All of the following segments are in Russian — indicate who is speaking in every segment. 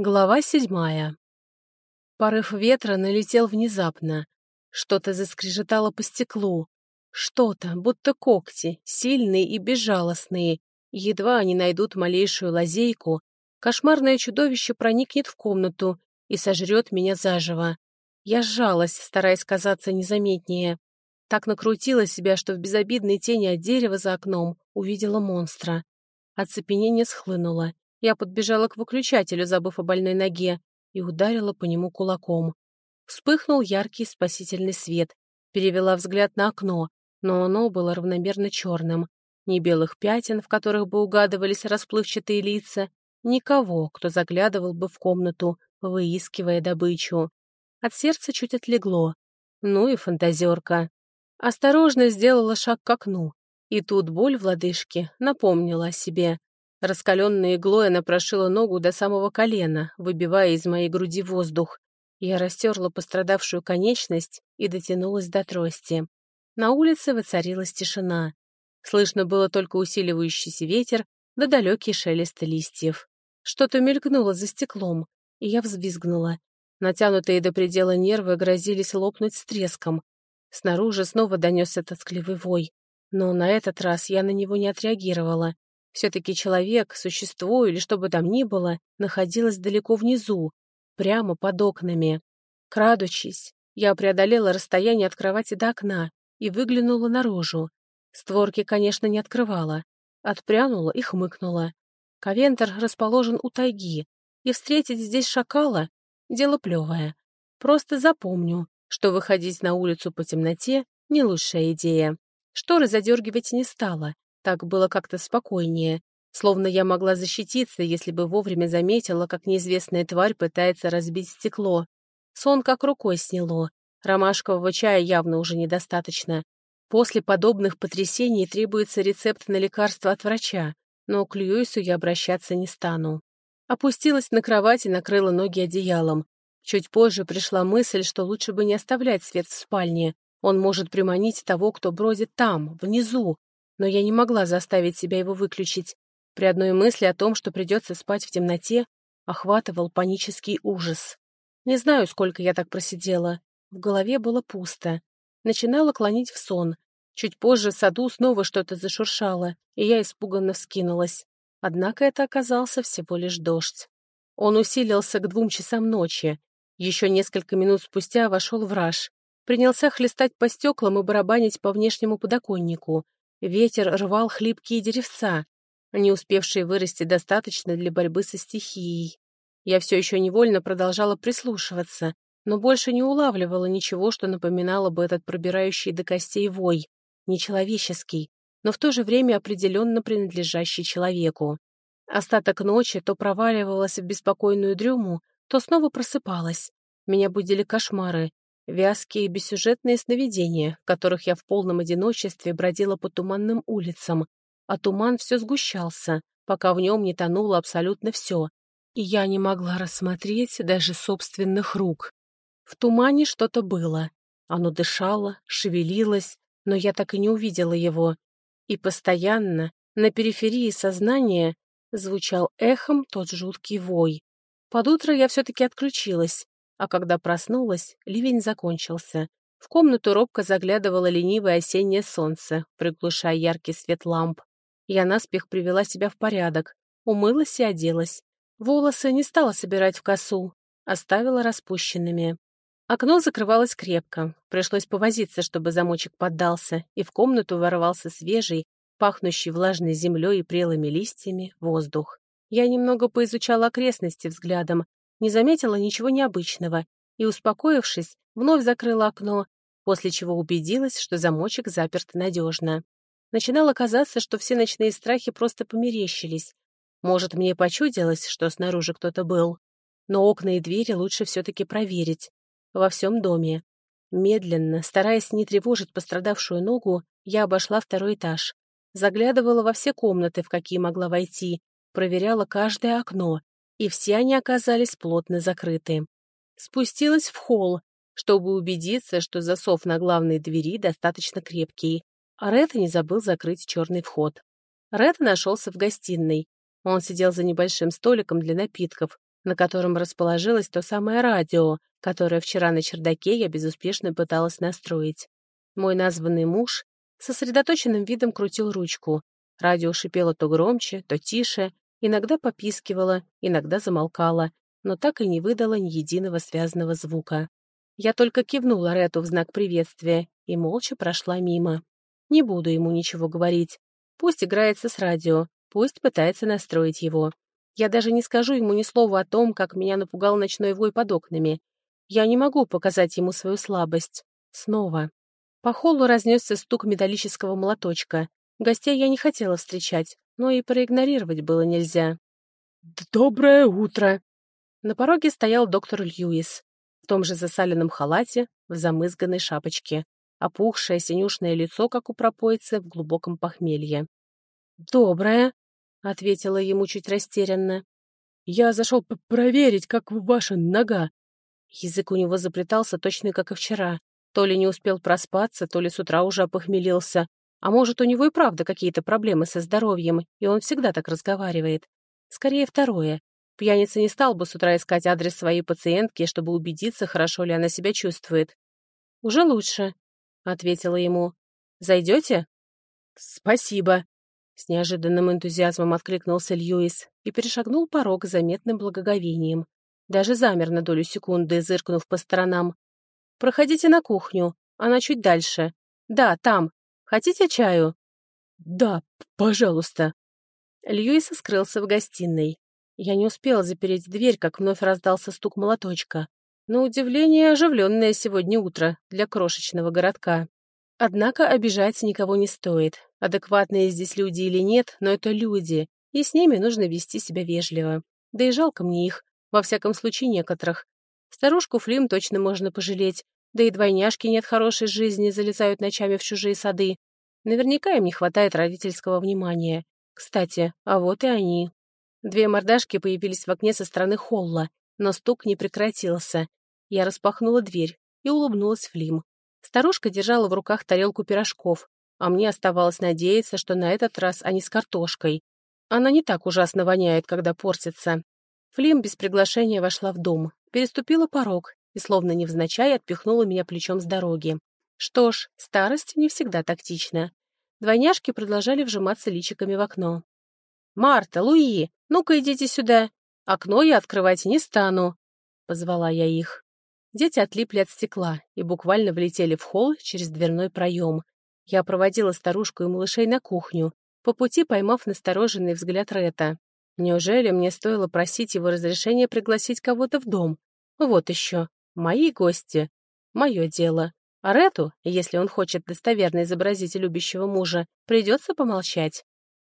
Speaker 1: Глава седьмая. Порыв ветра налетел внезапно. Что-то заскрежетало по стеклу. Что-то, будто когти, сильные и безжалостные. Едва они найдут малейшую лазейку, кошмарное чудовище проникнет в комнату и сожрет меня заживо. Я сжалась, стараясь казаться незаметнее. Так накрутила себя, что в безобидной тени от дерева за окном увидела монстра. Оцепенение схлынуло. Я подбежала к выключателю, забыв о больной ноге, и ударила по нему кулаком. Вспыхнул яркий спасительный свет. Перевела взгляд на окно, но оно было равномерно черным. Ни белых пятен, в которых бы угадывались расплывчатые лица, никого, кто заглядывал бы в комнату, выискивая добычу. От сердца чуть отлегло. Ну и фантазерка. Осторожно сделала шаг к окну, и тут боль в лодыжке напомнила о себе. Раскаленной иглой она прошила ногу до самого колена, выбивая из моей груди воздух. Я растерла пострадавшую конечность и дотянулась до трости. На улице воцарилась тишина. Слышно было только усиливающийся ветер да далекий шелест листьев. Что-то мелькнуло за стеклом, и я взвизгнула. Натянутые до предела нервы грозились лопнуть с треском. Снаружи снова донесся тоскливый вой, но на этот раз я на него не отреагировала. Все-таки человек, существо или что бы там ни было, находилось далеко внизу, прямо под окнами. Крадучись, я преодолела расстояние от кровати до окна и выглянула наружу. Створки, конечно, не открывала. Отпрянула и хмыкнула. Ковентер расположен у тайги, и встретить здесь шакала — дело плевое. Просто запомню, что выходить на улицу по темноте — не лучшая идея. Шторы задергивать не стала, так было как-то спокойнее, словно я могла защититься, если бы вовремя заметила, как неизвестная тварь пытается разбить стекло. Сон как рукой сняло. Ромашкового чая явно уже недостаточно. После подобных потрясений требуется рецепт на лекарство от врача, но к Льюису я обращаться не стану. Опустилась на кровать и накрыла ноги одеялом. Чуть позже пришла мысль, что лучше бы не оставлять свет в спальне. Он может приманить того, кто бродит там, внизу, но я не могла заставить себя его выключить. При одной мысли о том, что придется спать в темноте, охватывал панический ужас. Не знаю, сколько я так просидела. В голове было пусто. Начинала клонить в сон. Чуть позже в саду снова что-то зашуршало, и я испуганно вскинулась. Однако это оказался всего лишь дождь. Он усилился к двум часам ночи. Еще несколько минут спустя вошел враж. Принялся хлестать по стеклам и барабанить по внешнему подоконнику. Ветер рвал хлипкие деревца, не успевшие вырасти достаточно для борьбы со стихией. Я все еще невольно продолжала прислушиваться, но больше не улавливала ничего, что напоминало бы этот пробирающий до костей вой, нечеловеческий, но в то же время определенно принадлежащий человеку. Остаток ночи то проваливалась в беспокойную дрему, то снова просыпалась. Меня будили кошмары, Вязкие бессюжетные сновидения, в которых я в полном одиночестве бродила по туманным улицам, а туман все сгущался, пока в нем не тонуло абсолютно все, и я не могла рассмотреть даже собственных рук. В тумане что-то было. Оно дышало, шевелилось, но я так и не увидела его. И постоянно, на периферии сознания, звучал эхом тот жуткий вой. Под утро я все-таки отключилась, а когда проснулась, ливень закончился. В комнату робко заглядывало ленивое осеннее солнце, приглушая яркий свет ламп. Я наспех привела себя в порядок, умылась и оделась. Волосы не стала собирать в косу, оставила распущенными. Окно закрывалось крепко, пришлось повозиться, чтобы замочек поддался, и в комнату ворвался свежий, пахнущий влажной землей и прелыми листьями, воздух. Я немного поизучала окрестности взглядом, не заметила ничего необычного и, успокоившись, вновь закрыла окно, после чего убедилась, что замочек заперт надежно. Начинало казаться, что все ночные страхи просто померещились. Может, мне почудилось, что снаружи кто-то был. Но окна и двери лучше все-таки проверить. Во всем доме. Медленно, стараясь не тревожить пострадавшую ногу, я обошла второй этаж. Заглядывала во все комнаты, в какие могла войти, проверяла каждое окно, и все они оказались плотно закрыты. Спустилась в холл, чтобы убедиться, что засов на главной двери достаточно крепкий, а Ред не забыл закрыть черный вход. Ред нашелся в гостиной. Он сидел за небольшим столиком для напитков, на котором расположилось то самое радио, которое вчера на чердаке я безуспешно пыталась настроить. Мой названный муж сосредоточенным видом крутил ручку. Радио шипело то громче, то тише, иногда попискивало, иногда замолкало, но так и не выдало ни единого связанного звука. Я только кивнула Рету в знак приветствия и молча прошла мимо. Не буду ему ничего говорить. Пусть играется с радио, пусть пытается настроить его. Я даже не скажу ему ни слова о том, как меня напугал ночной вой под окнами. Я не могу показать ему свою слабость. Снова. По холлу разнесся стук металлического молоточка. Гостей я не хотела встречать, но и проигнорировать было нельзя.
Speaker 2: «Доброе утро!»
Speaker 1: На пороге стоял доктор Льюис, в том же засаленном халате, в замызганной шапочке, опухшее синюшное лицо, как у пропойцы, в глубоком похмелье.
Speaker 2: «Доброе!»
Speaker 1: — ответила ему чуть растерянно.
Speaker 2: «Я зашел проверить, как ваша нога».
Speaker 1: Язык у него заплетался точно как и вчера. То ли не успел проспаться, то ли с утра уже опохмелился. А может, у него и правда какие-то проблемы со здоровьем, и он всегда так разговаривает. Скорее, второе. Пьяница не стал бы с утра искать адрес своей пациентки, чтобы убедиться, хорошо ли она себя чувствует. «Уже лучше», — ответила ему. «Зайдете?»
Speaker 2: «Спасибо», — с неожиданным энтузиазмом откликнулся Льюис и перешагнул порог заметным благоговением. Даже замер на долю секунды, зыркнув по сторонам. «Проходите на кухню, она чуть дальше. Да, там. Хотите чаю?» «Да, пожалуйста».
Speaker 1: Льюис скрылся в гостиной. Я не успела запереть дверь, как вновь раздался стук молоточка. На удивление, оживленное сегодня утро для крошечного городка. Однако обижать никого не стоит. Адекватные здесь люди или нет, но это люди, и с ними нужно вести себя вежливо. Да и жалко мне их, во всяком случае некоторых. Старушку Флим точно можно пожалеть, да и двойняшки нет хорошей жизни, залезают ночами в чужие сады. Наверняка им не хватает родительского внимания. Кстати, а вот и они. Две мордашки появились в окне со стороны холла, но стук не прекратился. Я распахнула дверь и улыбнулась Флим. Старушка держала в руках тарелку пирожков, а мне оставалось надеяться, что на этот раз они с картошкой. Она не так ужасно воняет, когда портится. Флим без приглашения вошла в дом, переступила порог и, словно невзначай, отпихнула меня плечом с дороги. Что ж, старость не всегда тактична. Двойняшки продолжали вжиматься личиками в окно. «Марта, Луи, ну-ка идите сюда. Окно я открывать не стану», — позвала я их. Дети отлипли от стекла и буквально влетели в холл через дверной проем. Я проводила старушку и малышей на кухню, по пути поймав настороженный взгляд Рета. Неужели мне стоило просить его разрешения пригласить кого-то в дом? Вот еще. Мои гости. Мое дело. А Рету, если он хочет достоверно изобразить любящего мужа, придется помолчать.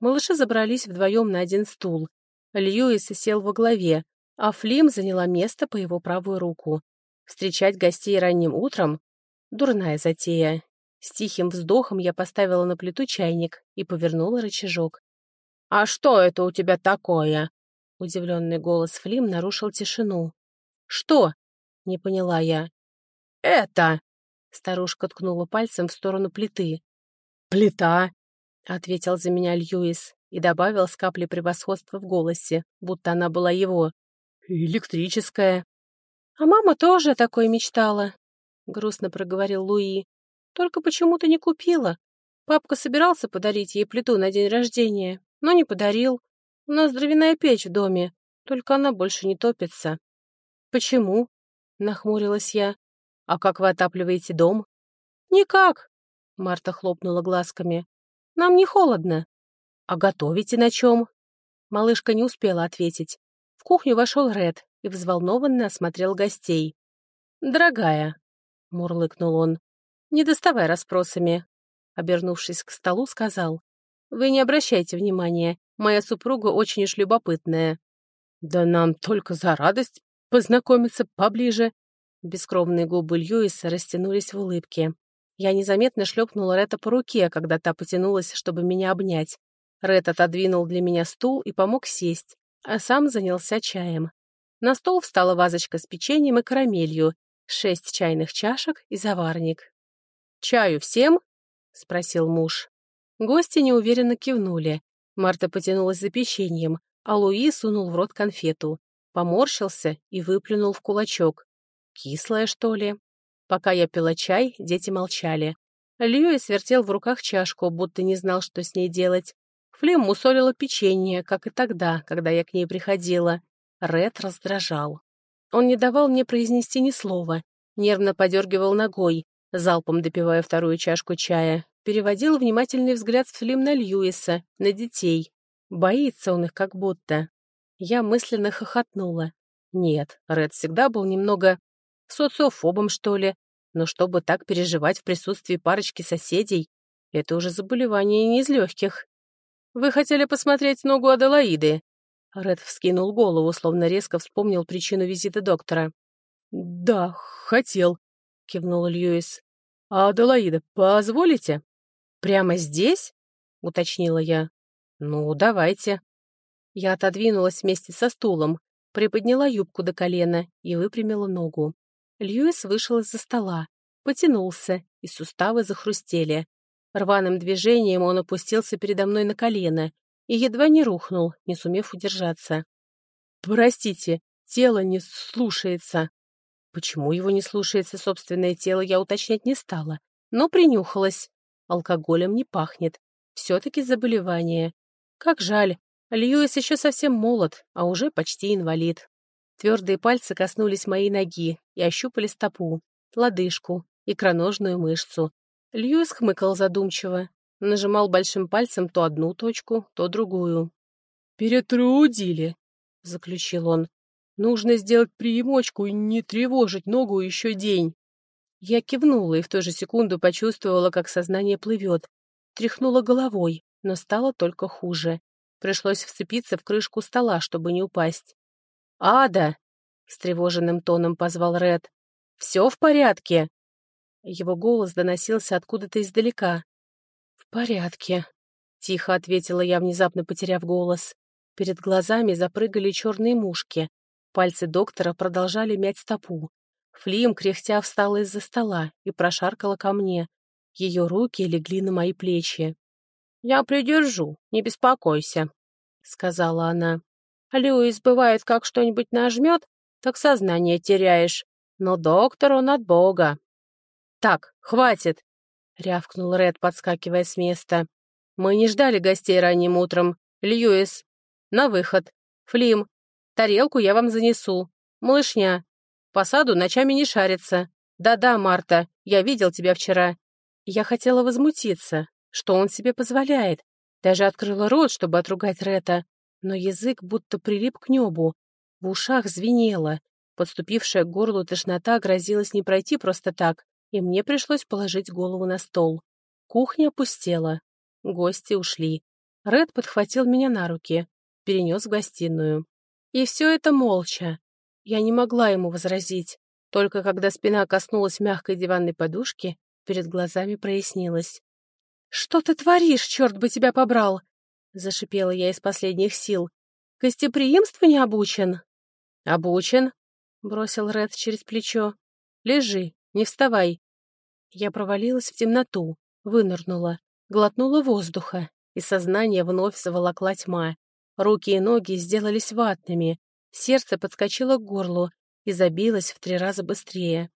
Speaker 1: Малыши забрались вдвоем на один стул. Льюис сел во главе, а Флим заняла место по его правую руку. Встречать гостей ранним утром — дурная затея. С тихим вздохом я поставила на плиту чайник и повернула рычажок. «А что это у тебя такое?» Удивленный голос Флим нарушил тишину. «Что?» — не поняла я. «Это!» — старушка ткнула пальцем в сторону плиты.
Speaker 2: «Плита!»
Speaker 1: — ответил за меня Льюис и добавил с каплей превосходства в голосе, будто она была его.
Speaker 2: «Электрическая».
Speaker 1: «А мама тоже такой мечтала», — грустно проговорил Луи. «Только почему-то не купила. Папка собирался подарить ей плиту на день рождения, но не подарил. У нас дровяная печь в доме, только она больше не топится». «Почему?» — нахмурилась я. «А как вы отапливаете дом?» «Никак», — Марта хлопнула глазками. Нам не холодно. А готовите на чем? Малышка не успела ответить. В кухню вошел Ред и взволнованно осмотрел гостей. «Дорогая», — мурлыкнул он, — «не доставай расспросами». Обернувшись к столу, сказал, «Вы не обращайте внимания, моя супруга очень уж любопытная».
Speaker 2: «Да нам только за радость познакомиться поближе».
Speaker 1: Бескровные губы Льюиса растянулись в улыбке. Я незаметно шлепнула Ретта по руке, когда та потянулась, чтобы меня обнять. Ред отодвинул для меня стул и помог сесть, а сам занялся чаем. На стол встала вазочка с печеньем и карамелью, шесть чайных чашек и заварник. «Чаю всем?» — спросил муж. Гости неуверенно кивнули. Марта потянулась за печеньем, а Луи сунул в рот конфету. Поморщился и выплюнул в кулачок. Кислое, что ли? Пока я пила чай, дети молчали. Льюис вертел в руках чашку, будто не знал, что с ней делать. Флим мусолила печенье, как и тогда, когда я к ней приходила. Ред раздражал. Он не давал мне произнести ни слова, нервно подергивал ногой, залпом допивая вторую чашку чая, переводил внимательный взгляд с Флим на Льюиса, на детей. Боится он их как будто. Я мысленно хохотнула. Нет, Ред всегда был немного социофобом, что ли, но чтобы так переживать в присутствии парочки соседей, это уже заболевание не из легких. «Вы хотели посмотреть ногу Аделаиды?» Ред вскинул голову, словно резко вспомнил причину визита доктора. «Да, хотел», — кивнул Льюис. «А Аделаида, позволите?» «Прямо здесь?» — уточнила я. «Ну, давайте». Я отодвинулась вместе со стулом, приподняла юбку до колена и выпрямила ногу. Льюис вышел из-за стола, потянулся, и суставы захрустели. Рваным движением он опустился передо мной на колено и едва не рухнул, не сумев удержаться. «Простите, тело не слушается». Почему его не слушается собственное тело, я уточнять не стала, но принюхалась. Алкоголем не пахнет. Все-таки заболевание. Как жаль. Льюис еще совсем молод, а уже почти инвалид. Твердые пальцы коснулись моей ноги и ощупали стопу, лодыжку, икроножную мышцу. Льюис хмыкал задумчиво, нажимал большим пальцем то одну точку, то другую. «Перетрудили», — заключил он. «Нужно сделать приемочку и не тревожить ногу еще день». Я кивнула и в ту же секунду почувствовала, как сознание плывет. Тряхнула головой, но стало только хуже. Пришлось вцепиться в крышку стола, чтобы не упасть. «Ада!» — встревоженным тоном позвал Ред. «Все в порядке?» Его голос доносился откуда-то издалека. «В порядке», — тихо ответила я, внезапно потеряв голос. Перед глазами запрыгали черные мушки. Пальцы доктора продолжали мять стопу. Флим, кряхтя, встала из-за стола и прошаркала ко мне. Ее руки легли на мои плечи. «Я придержу, не беспокойся», — сказала она. «Льюис, бывает, как что-нибудь нажмет, так сознание теряешь. Но доктор он от бога». «Так, хватит!» — рявкнул Ред, подскакивая с места. «Мы не ждали гостей ранним утром. Льюис, на выход. Флим, тарелку я вам занесу. Малышня, по саду ночами не шарится. Да-да, Марта, я видел тебя вчера. Я хотела возмутиться, что он себе позволяет. Даже открыла рот, чтобы отругать Рета, но язык будто прилип к небу. В ушах звенело. Подступившая к горлу тошнота грозилась не пройти просто так, и мне пришлось положить голову на стол. Кухня опустела. Гости ушли. Ред подхватил меня на руки, перенес в гостиную. И все это молча. Я не могла ему возразить. Только когда спина коснулась мягкой диванной подушки, перед глазами прояснилось. «Что ты творишь, черт бы тебя побрал!» — зашипела я из последних сил. «Гостеприимству не обучен?» «Обучен?» — бросил Ред через плечо. «Лежи, не вставай». Я провалилась в темноту, вынырнула, глотнула воздуха, и сознание вновь заволокла тьма. Руки и ноги сделались ватными, Сердце подскочило к горлу и забилось в три раза быстрее.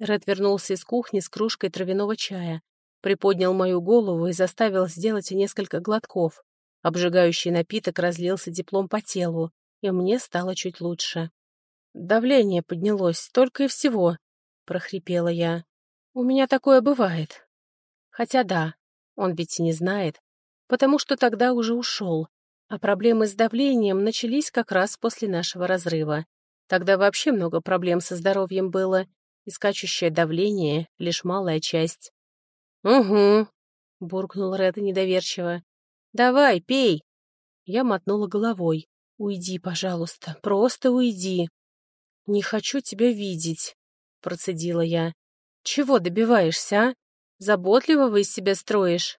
Speaker 1: Ред вернулся из кухни с кружкой травяного чая, приподнял мою голову и заставил сделать несколько глотков. Обжигающий напиток разлился теплом по телу, и мне стало чуть лучше. «Давление поднялось, только и всего», — прохрипела я. «У меня такое бывает». Хотя да, он ведь не знает, потому что тогда уже ушел, а проблемы с давлением начались как раз после нашего разрыва. Тогда вообще много проблем со здоровьем было, и скачущее давление — лишь малая часть. «Угу», — буркнул Ред недоверчиво. «Давай, пей!» Я мотнула головой. «Уйди, пожалуйста, просто уйди!» «Не хочу тебя видеть», — процедила я. «Чего добиваешься, а? Заботливого из себя строишь?»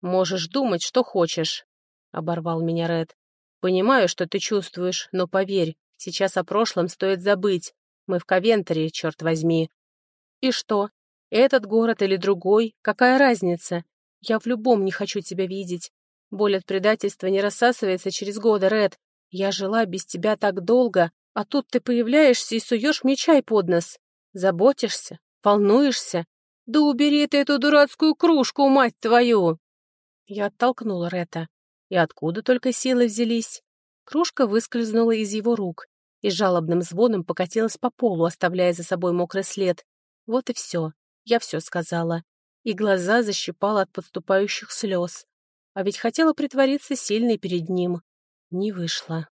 Speaker 1: «Можешь думать, что хочешь», оборвал меня Ред. «Понимаю, что ты чувствуешь, но поверь, сейчас о прошлом стоит забыть. Мы в Ковентере, черт возьми». «И что? Этот город или другой? Какая разница? Я в любом не хочу тебя видеть. Боль от предательства не рассасывается через годы, Ред. Я жила без тебя так долго, А тут ты появляешься и суешь мне чай под нос. Заботишься, волнуешься. Да убери ты эту дурацкую кружку, мать твою!» Я оттолкнула Рета. И откуда только силы взялись? Кружка выскользнула из его рук и жалобным звоном покатилась по полу, оставляя за собой мокрый след. Вот и все. Я все сказала. И глаза защипала от подступающих слез. А ведь хотела притвориться сильной перед ним. Не вышло.